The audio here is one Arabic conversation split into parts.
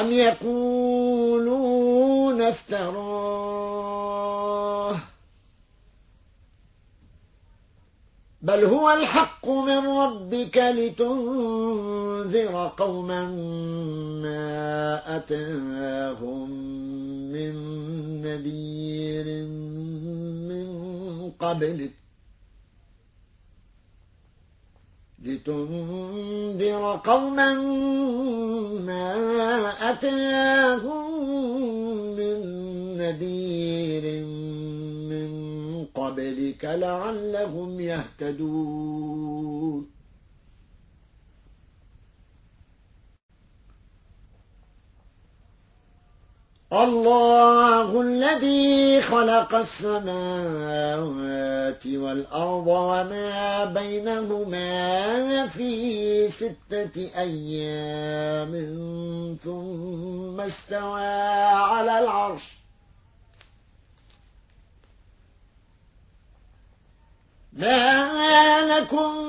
أم يقولون افتراه بل هو الحق من ربك لتنذر قوما ما أتاهم من نذير من قبلك. لتنذر قوما ما أتاهم من نذير من قبلك لعلهم يهتدون. الله الذي خلق السماوات والأرض وما بينهما في ستة أيام ثم استوى على العرش. ما لكم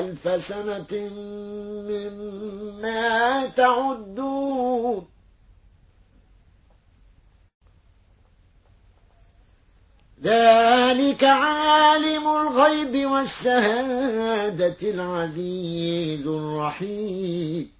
ألف سنة مما تعدون. ذلك عالم الغيب والشهادة العزيز الرحيم.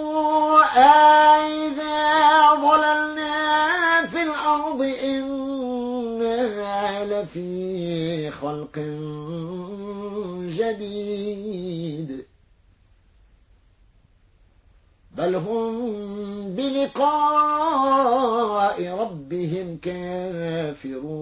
خلق جديد. بل هم بلقاء ربهم كافرون.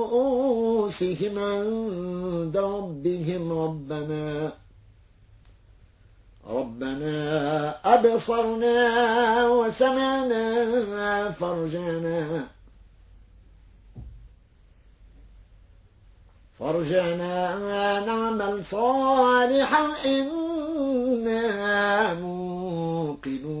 رؤوسهم عند ربهم ربنا ربنا أبصرنا وسمعنا فرجنا فرجنا نعمل صالحا إنا موقنون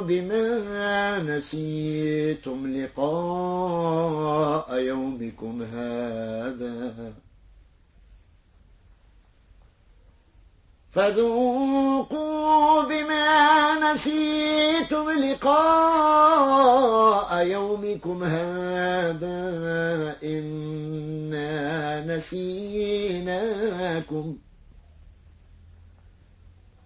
بما نسيتم لقاء يومكم هذا. فذوقوا بما نسيتم لقاء يومكم هذا. إنا نسيناكم.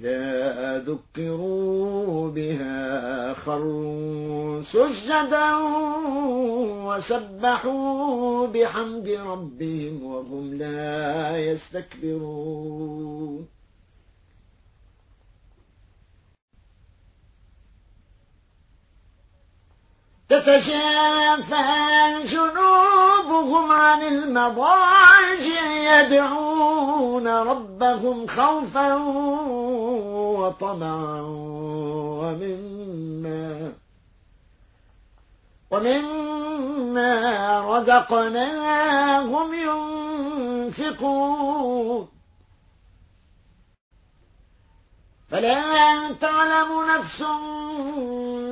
إذا ذكروا بها خروا سجدا وسبحوا بحمد ربهم وهم لا يستكبرون. تتشافى جنوبهم عن المضاجع يدعون ربهم خوفا وطمعا ومما ومما رزقناهم ينفقون. فلا تعلم نفس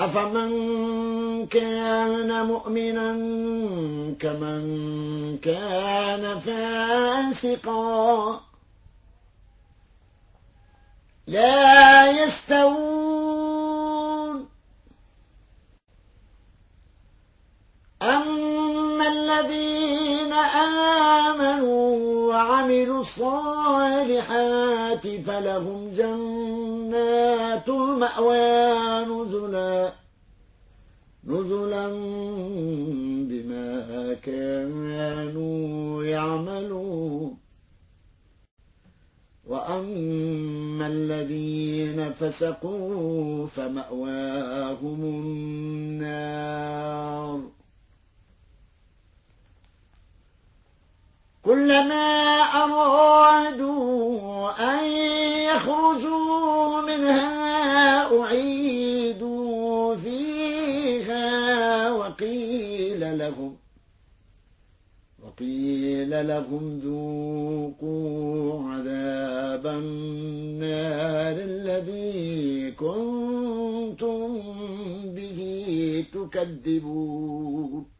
أفمن كان مؤمنا كمن كان فاسقا لا يستوون. أما الذين آمنوا وعملوا الصالحات فلهم جنات مأوى نزلا نزلا بما كانوا يعملون. وأما الذين فسقوا فمأواهم النار. كلما أرادوا أن يخرجوا منها أعيدوا فيها وقيل لهم وقيل لهم ذوقوا عذاب النار الذي كنتم به تكذبون.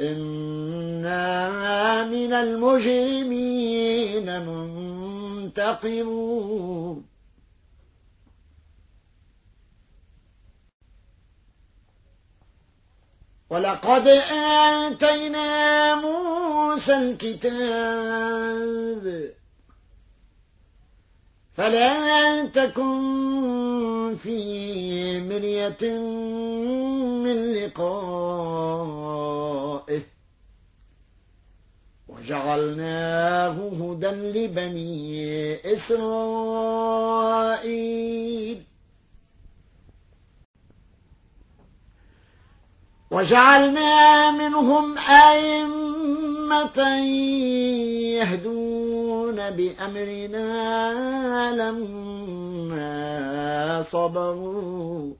إنا من المجرمين منتقمون. ولقد آتينا موسى الكتاب. فلا تكن في مرية من لقائه وجعلناه هدى لبني إسرائيل. وجعلنا منهم أئمة يهدون بأمرنا لما صبروا.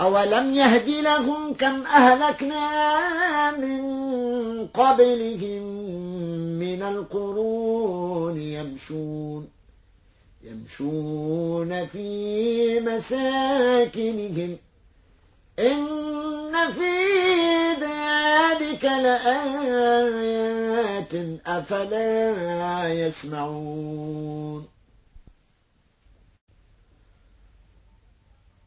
أولم يهد لهم كم أهلكنا من قبلهم من القرون يمشون يمشون في مساكنهم إن في ذلك لآيات أفلا يسمعون